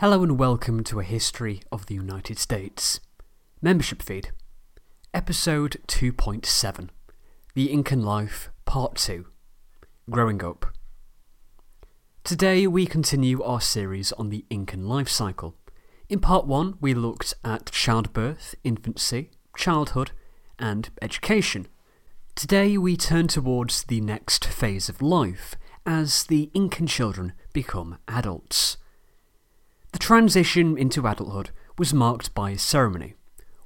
Hello and welcome to a history of the United States. Membership feed. Episode 2.7 The Incan Life, Part 2 Growing Up. Today we continue our series on the Incan life cycle. In Part 1, we looked at childbirth, infancy, childhood, and education. Today we turn towards the next phase of life as the Incan children become adults. The transition into adulthood was marked by a ceremony,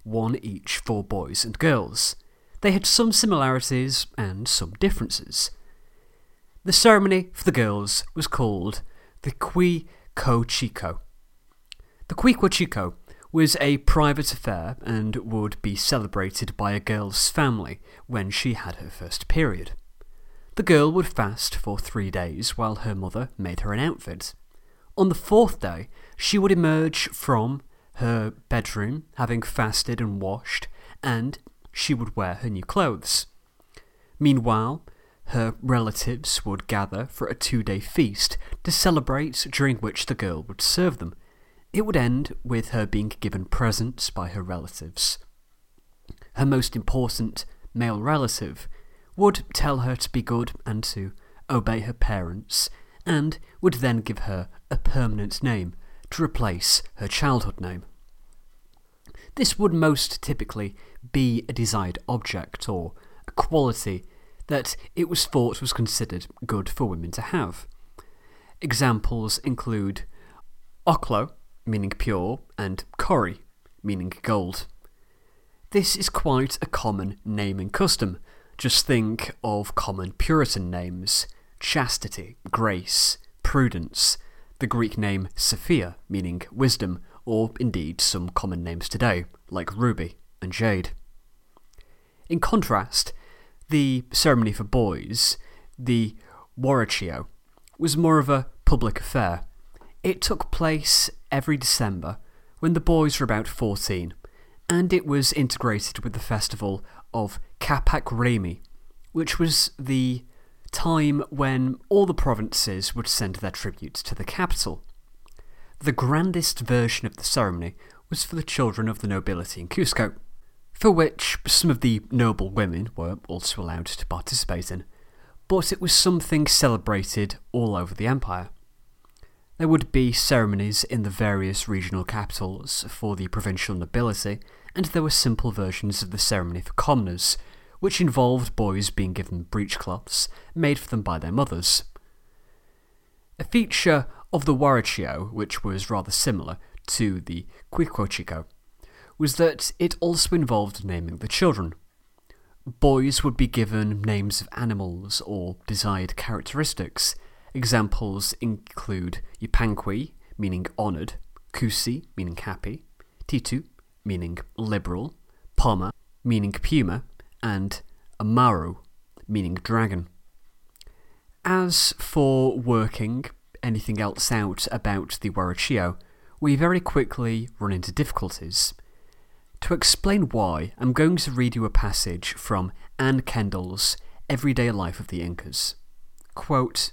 one each for boys and girls. They had some similarities and some differences. The ceremony for the girls was called the Qui Co Chico. The Quicochico was a private affair and would be celebrated by a girl's family when she had her first period. The girl would fast for three days while her mother made her an outfit. On the fourth day, she would emerge from her bedroom, having fasted and washed, and she would wear her new clothes. Meanwhile, her relatives would gather for a two day feast to celebrate, during which the girl would serve them. It would end with her being given presents by her relatives. Her most important male relative would tell her to be good and to obey her parents, and would then give her a permanent name to replace her childhood name. This would most typically be a desired object or a quality that it was thought was considered good for women to have. Examples include Oklo, meaning pure, and Kori, meaning gold. This is quite a common naming custom. Just think of common Puritan names chastity, grace, prudence, the Greek name Sophia, meaning wisdom, or indeed some common names today, like ruby and jade. In contrast, the ceremony for boys, the Huarachico, was more of a public affair. It took place every December when the boys were about 14, and it was integrated with the festival of Capac Raymi, which was the time when all the provinces would send their tributes to the capital. The grandest version of the ceremony was for the children of the nobility in Cusco, for which some of the noble women were also allowed to participate in, but it was something celebrated all over the empire. There would be ceremonies in the various regional capitals for the provincial nobility, and there were simple versions of the ceremony for commoners, which involved boys being given breechcloths made for them by their mothers. A feature of the Huarachico, which was rather similar to the Quiquochico, was that it also involved naming the children. Boys would be given names of animals or desired characteristics. Examples include Yupanqui, meaning honoured, Kusi, meaning happy, Titu, meaning liberal, Poma, meaning puma, and Amaru, meaning dragon. As for working anything else out about the Huarachico, we very quickly run into difficulties. To explain why, I'm going to read you a passage from Anne Kendall's Everyday Life of the Incas. Quote,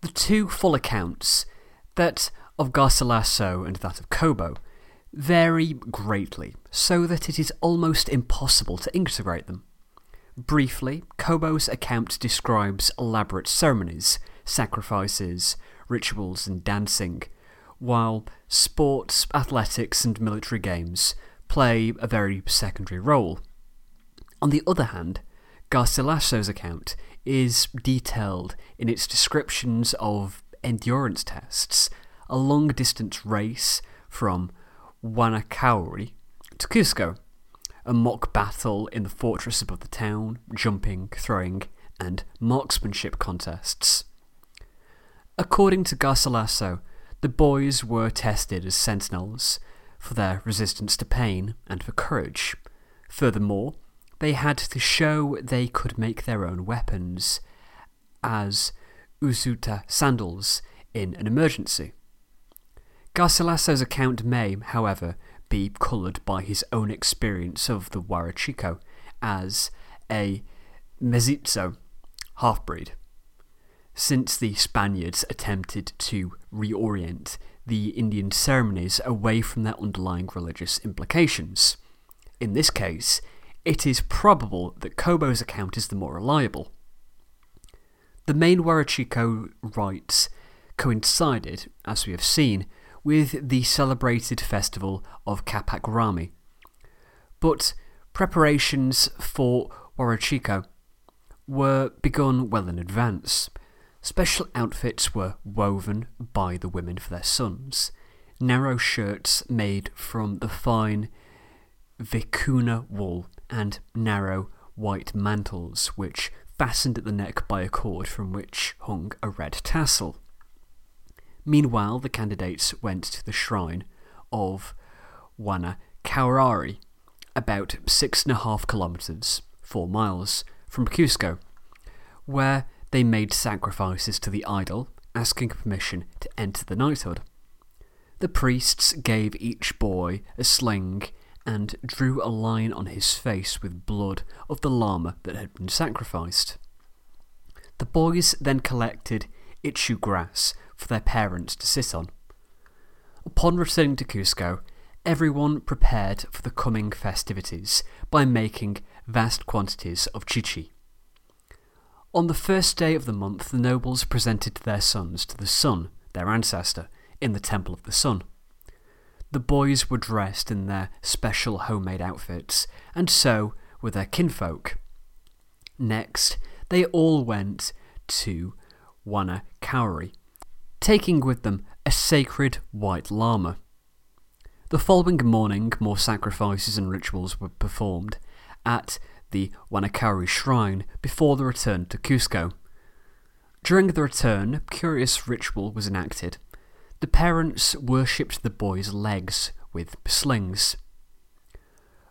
the two full accounts, that of Garcilaso and that of Cobo, vary greatly, so that it is almost impossible to integrate them. Briefly, Cobo's account describes elaborate ceremonies, sacrifices, rituals, and dancing, while sports, athletics, and military games play a very secondary role. On the other hand, Garcilaso's account is detailed in its descriptions of endurance tests, a long distance race from Guanacauri to Cusco, a mock battle in the fortress above the town, jumping, throwing, and marksmanship contests. According to Garcilaso, the boys were tested as sentinels for their resistance to pain and for courage. Furthermore, they had to show they could make their own weapons as Usuta sandals in an emergency. Garcilaso's account may, however, be coloured by his own experience of the Huarachico as a mestizo half breed. since the Spaniards attempted to reorient the Indian ceremonies away from their underlying religious implications. In this case, it is probable that Cobo's account is the more reliable. The main Huarachico rites coincided, as we have seen, with the celebrated festival of Capac Raymi. But preparations for Huarachico were begun well in advance. Special outfits were woven by the women for their sons. Narrow shirts made from the fine vicuna wool and narrow white mantles, which fastened at the neck by a cord from which hung a red tassel. Meanwhile, the candidates went to the shrine of Wana Kaurari, about six and a half kilometres, four miles, from Cusco, where they made sacrifices to the idol, asking permission to enter the knighthood. The priests gave each boy a sling and drew a line on his face with blood of the llama that had been sacrificed. The boys then collected ichu grass for their parents to sit on. Upon returning to Cusco, everyone prepared for the coming festivities by making vast quantities of chicha. On the first day of the month, the nobles presented their sons to the sun, their ancestor, in the Temple of the Sun. The boys were dressed in their special homemade outfits, and so were their kinfolk. Next, they all went to Wana Kauri, taking with them a sacred white llama. The following morning, more sacrifices and rituals were performed at the Wanakauri shrine before the return to Cusco. During the return, a curious ritual was enacted. The parents worshipped the boy's legs with slings.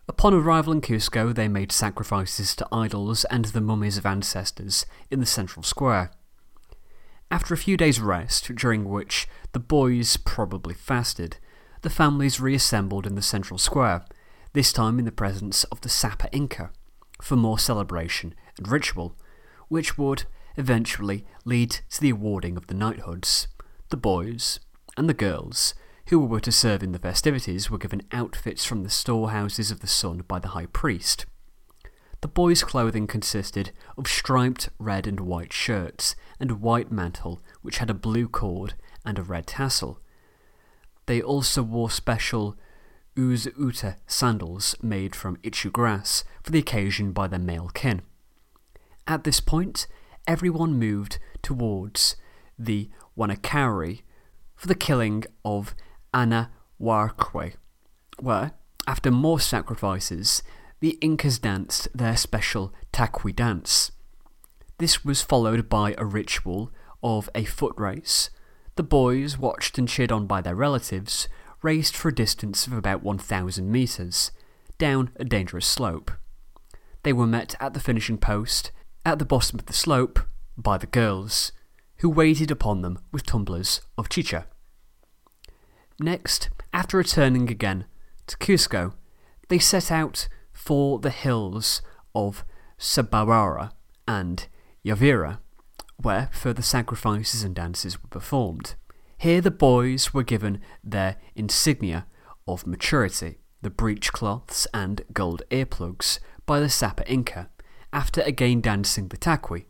Upon arrival in Cusco, they made sacrifices to idols and the mummies of ancestors in the central square. After a few days' rest, during which the boys probably fasted, the families reassembled in the central square, this time in the presence of the Sapa Inca, for more celebration and ritual, which would eventually lead to the awarding of the knighthoods. The boys and the girls who were to serve in the festivities were given outfits from the storehouses of the sun by the high priest. The boys' clothing consisted of striped red and white shirts and a white mantle which had a blue cord and a red tassel. They also wore special uta sandals made from ichu grass for the occasion by their male kin. At this point, everyone moved towards the Wanakauri for the killing of Ana Warkwe, where, after more sacrifices, the Incas danced their special Taqui dance. This was followed by a ritual of a foot race. The boys, watched and cheered on by their relatives, raced for a distance of about 1,000 metres, down a dangerous slope. They were met at the finishing post, at the bottom of the slope, by the girls, who waited upon them with tumblers of chicha. Next, after returning again to Cusco, they set out for the hills of Sabarara and Yavira, where further sacrifices and dances were performed. Here the boys were given their insignia of maturity, the breech cloths and gold earplugs, by the Sapa Inca, after again dancing the taqui.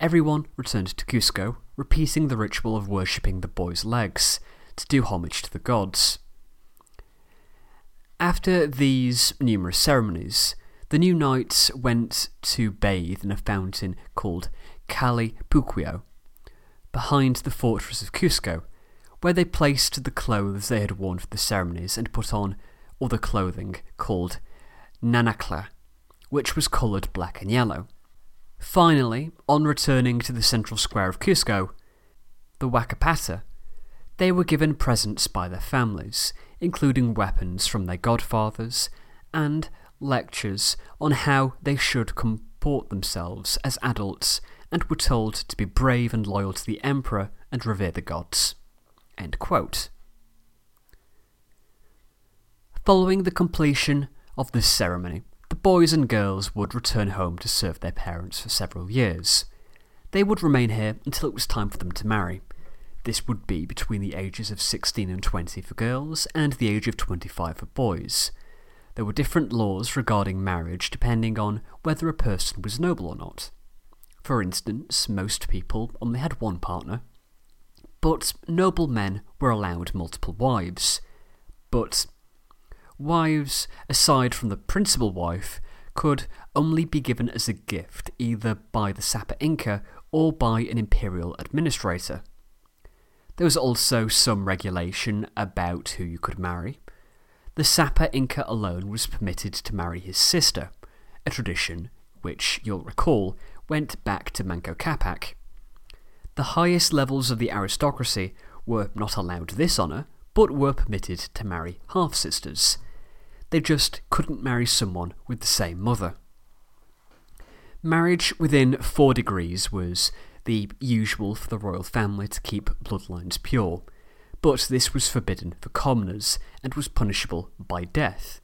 Everyone returned to Cusco, repeating the ritual of worshipping the boys' legs, to do homage to the gods. After these numerous ceremonies, the new knights went to bathe in a fountain called Cali Puquio, behind the fortress of Cusco, where they placed the clothes they had worn for the ceremonies and put on other clothing called nanacla, which was coloured black and yellow. Finally, on returning to the central square of Cusco, the Wakapata, they were given presents by their families, including weapons from their godfathers, and lectures on how they should comport themselves as adults and were told to be brave and loyal to the emperor and revere the gods. Following the completion of this ceremony, the boys and girls would return home to serve their parents for several years. They would remain here until it was time for them to marry. This would be between the ages of 16 and 20 for girls and the age of 25 for boys. There were different laws regarding marriage depending on whether a person was noble or not. For instance, most people only had one partner, but noble men were allowed multiple wives. But wives, aside from the principal wife, could only be given as a gift either by the Sapa Inca or by an imperial administrator. There was also some regulation about who you could marry. The Sapa Inca alone was permitted to marry his sister, a tradition which, you'll recall, went back to Manco Capac. The highest levels of the aristocracy were not allowed this honour, but were permitted to marry half sisters. They just couldn't marry someone with the same mother. Marriage within four degrees was the usual for the royal family to keep bloodlines pure, but this was forbidden for commoners and was punishable by death.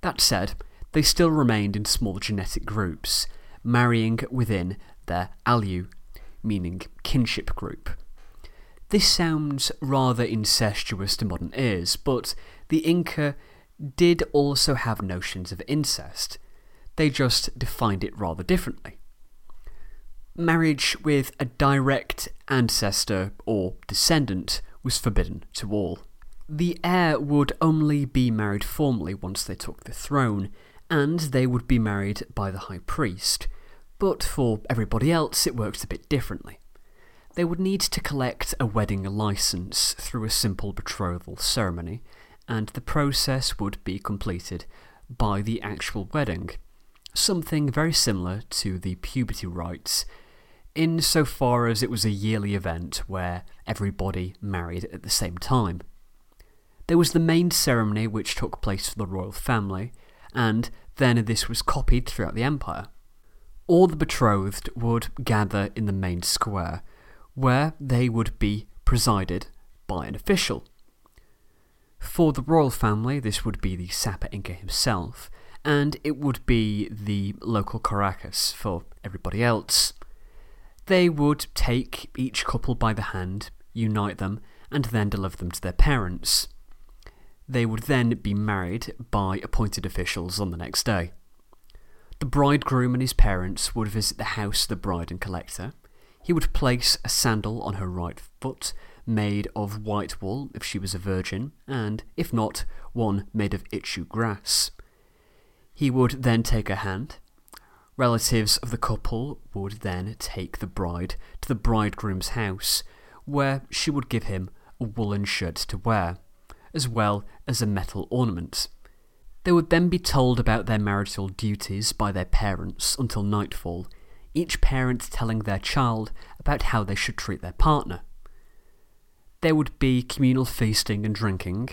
That said, they still remained in small genetic groups, marrying within their ayllu, meaning kinship group. This sounds rather incestuous to modern ears, but the Inca did also have notions of incest. They just defined it rather differently. Marriage with a direct ancestor or descendant was forbidden to all. The heir would only be married formally once they took the throne, and they would be married by the high priest. But for everybody else, it works a bit differently. They would need to collect a wedding license through a simple betrothal ceremony, and the process would be completed by the actual wedding. Something very similar to the puberty rites insofar as it was a yearly event where everybody married at the same time. There was the main ceremony which took place for the royal family, and then this was copied throughout the empire. All the betrothed would gather in the main square, where they would be presided by an official. For the royal family, this would be the Sapa Inca himself, and it would be the local curacas for everybody else. They would take each couple by the hand, unite them, and then deliver them to their parents. They would then be married by appointed officials on the next day. The bridegroom and his parents would visit the house of the bride and collector. He would place a sandal on her right foot, made of white wool if she was a virgin, and, if not, one made of ichu grass. He would then take her hand, Relatives of the couple would then take the bride to the bridegroom's house, where she would give him a woolen shirt to wear, as well as a metal ornament. They would then be told about their marital duties by their parents until nightfall, each parent telling their child about how they should treat their partner. There would be communal feasting and drinking.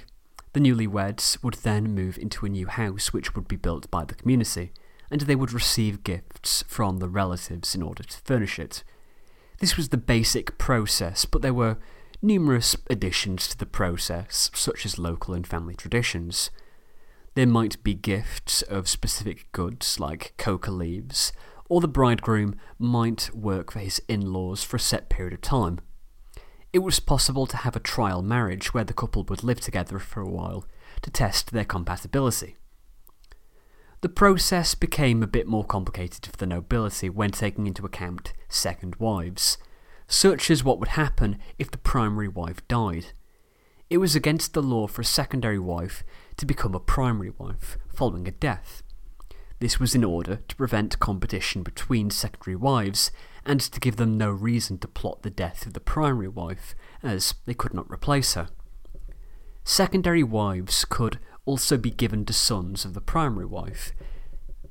The newlyweds would then move into a new house which would be built by the community and they would receive gifts from the relatives in order to furnish it. This was the basic process, but there were numerous additions to the process, such as local and family traditions. There might be gifts of specific goods like coca leaves, or the bridegroom might work for his in laws for a set period of time. It was possible to have a trial marriage where the couple would live together for a while to test their compatibility. The process became a bit more complicated for the nobility when taking into account second wives, such as what would happen if the primary wife died. It was against the law for a secondary wife to become a primary wife following a death. This was in order to prevent competition between secondary wives and to give them no reason to plot the death of the primary wife, as they could not replace her. Secondary wives could also be given to sons of the primary wife.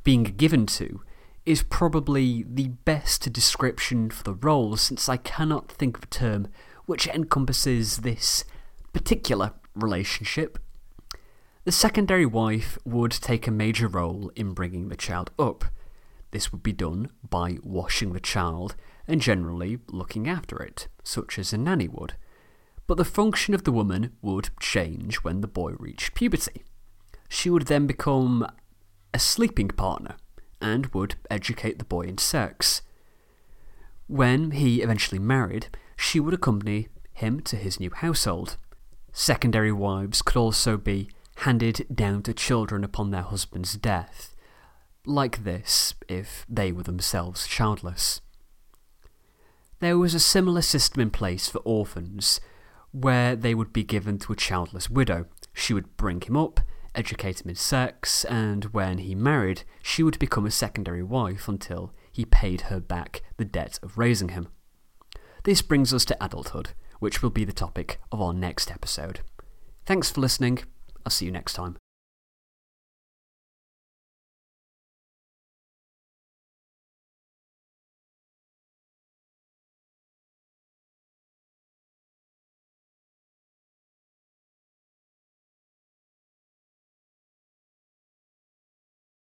Being given to is probably the best description for the role since I cannot think of a term which encompasses this particular relationship. The secondary wife would take a major role in bringing the child up. This would be done by washing the child and generally looking after it, such as a nanny would but the function of the woman would change when the boy reached puberty. She would then become a sleeping partner and would educate the boy in sex. When he eventually married, she would accompany him to his new household. Secondary wives could also be handed down to children upon their husband's death, like this if they were themselves childless. There was a similar system in place for orphans, where they would be given to a childless widow. She would bring him up, educate him in sex, and when he married, she would become a secondary wife until he paid her back the debt of raising him. This brings us to adulthood, which will be the topic of our next episode. Thanks for listening. I'll see you next time.